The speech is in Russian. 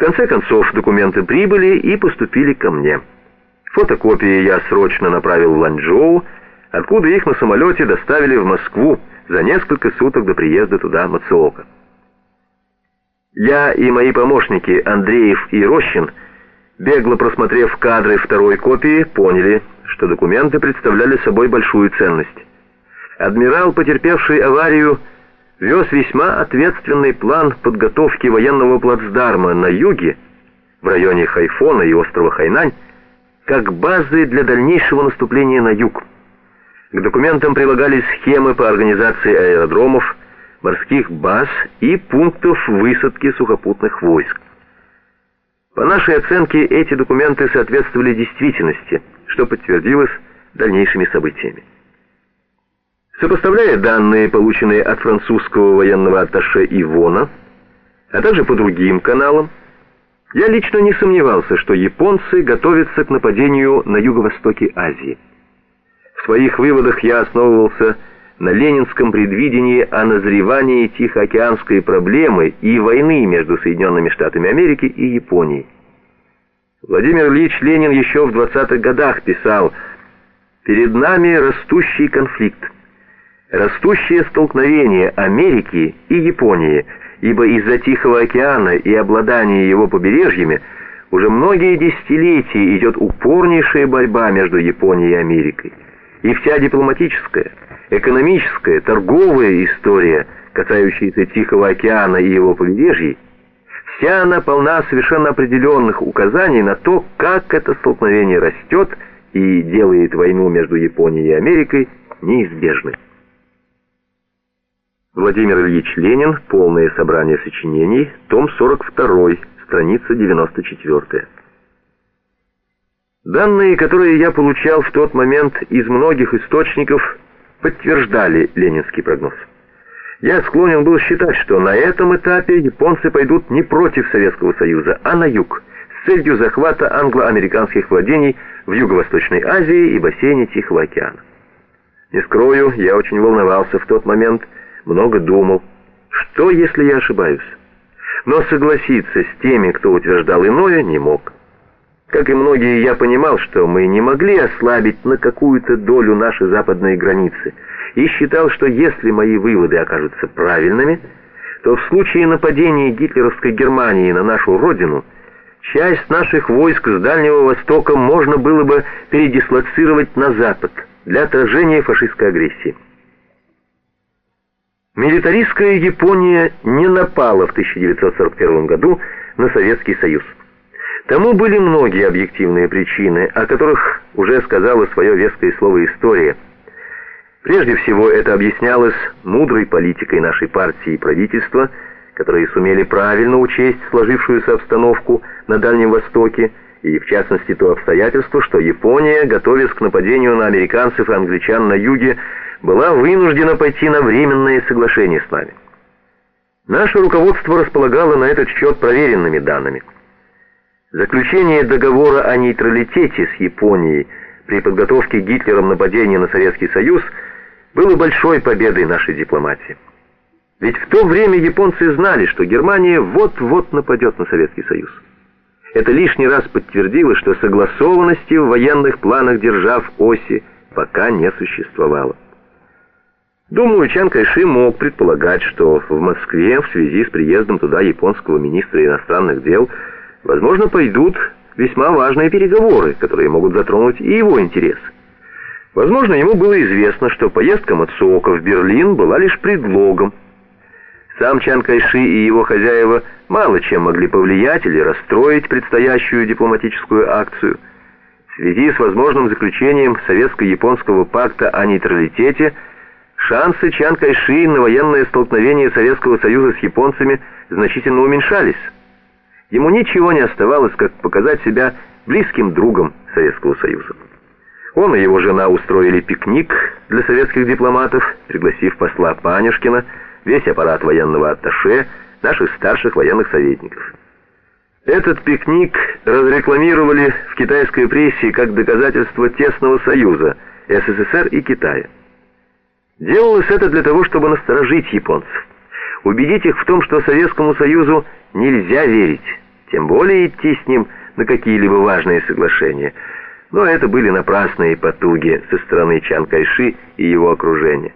конце концов документы прибыли и поступили ко мне. Фотокопии я срочно направил в Ланчжоу, откуда их на самолете доставили в Москву за несколько суток до приезда туда Мацуока. Я и мои помощники Андреев и Рощин, бегло просмотрев кадры второй копии, поняли, что документы представляли собой большую ценность. Адмирал, потерпевший аварию, вез весьма ответственный план подготовки военного плацдарма на юге, в районе Хайфона и острова Хайнань, как базы для дальнейшего наступления на юг. К документам прилагались схемы по организации аэродромов, морских баз и пунктов высадки сухопутных войск. По нашей оценке, эти документы соответствовали действительности, что подтвердилось дальнейшими событиями. Сопоставляя данные, полученные от французского военного атташе Ивона, а также по другим каналам, я лично не сомневался, что японцы готовятся к нападению на юго-востоке Азии. В своих выводах я основывался на ленинском предвидении о назревании Тихоокеанской проблемы и войны между Соединенными Штатами Америки и Японией. Владимир Ильич Ленин еще в 20-х годах писал «Перед нами растущий конфликт, растущее столкновение Америки и Японии, ибо из-за Тихого океана и обладания его побережьями уже многие десятилетия идет упорнейшая борьба между Японией и Америкой. И вся дипломатическая, экономическая, торговая история, касающаяся Тихого океана и его побережьей, вся она полна совершенно определенных указаний на то, как это столкновение растет и делает войну между Японией и Америкой неизбежной. Владимир Ильич Ленин, полное собрание сочинений, том 42, страница 94. Данные, которые я получал в тот момент из многих источников, подтверждали ленинский прогноз. Я склонен был считать, что на этом этапе японцы пойдут не против Советского Союза, а на юг, с целью захвата англо-американских владений в Юго-Восточной Азии и бассейне Тихого океана. Не скрою, я очень волновался в тот момент, много думал, что если я ошибаюсь. Но согласиться с теми, кто утверждал иное, не мог. Как и многие, я понимал, что мы не могли ослабить на какую-то долю наши западные границы, и считал, что если мои выводы окажутся правильными, то в случае нападения гитлеровской Германии на нашу родину, часть наших войск с Дальнего Востока можно было бы передислоцировать на Запад для отражения фашистской агрессии. Милитаристская Япония не напала в 1941 году на Советский Союз. Тому были многие объективные причины, о которых уже сказала свое веское слово история. Прежде всего, это объяснялось мудрой политикой нашей партии и правительства, которые сумели правильно учесть сложившуюся обстановку на Дальнем Востоке, и в частности то обстоятельство, что Япония, готовясь к нападению на американцев и англичан на юге, была вынуждена пойти на временное соглашение с нами. Наше руководство располагало на этот счет проверенными данными – Заключение договора о нейтралитете с Японией при подготовке Гитлером нападения на Советский Союз было большой победой нашей дипломатии. Ведь в то время японцы знали, что Германия вот-вот нападет на Советский Союз. Это лишний раз подтвердило, что согласованности в военных планах держав оси пока не существовало. Думаю, Чан Кайши мог предполагать, что в Москве в связи с приездом туда японского министра иностранных дел возможно, пойдут весьма важные переговоры, которые могут затронуть и его интересы. Возможно, ему было известно, что поездка Мацуока в Берлин была лишь предлогом. Сам Чан Кайши и его хозяева мало чем могли повлиять или расстроить предстоящую дипломатическую акцию. В связи с возможным заключением Советско-японского пакта о нейтралитете, шансы Чан Кайши на военное столкновение Советского Союза с японцами значительно уменьшались. Ему ничего не оставалось, как показать себя близким другом Советского Союза. Он и его жена устроили пикник для советских дипломатов, пригласив посла Панюшкина, весь аппарат военного атташе, наших старших военных советников. Этот пикник разрекламировали в китайской прессе как доказательство тесного союза СССР и Китая. Делалось это для того, чтобы насторожить японцев, убедить их в том, что Советскому Союзу нельзя верить, тем более идти с ним на какие-либо важные соглашения. Но это были напрасные потуги со стороны Чан Кайши и его окружения.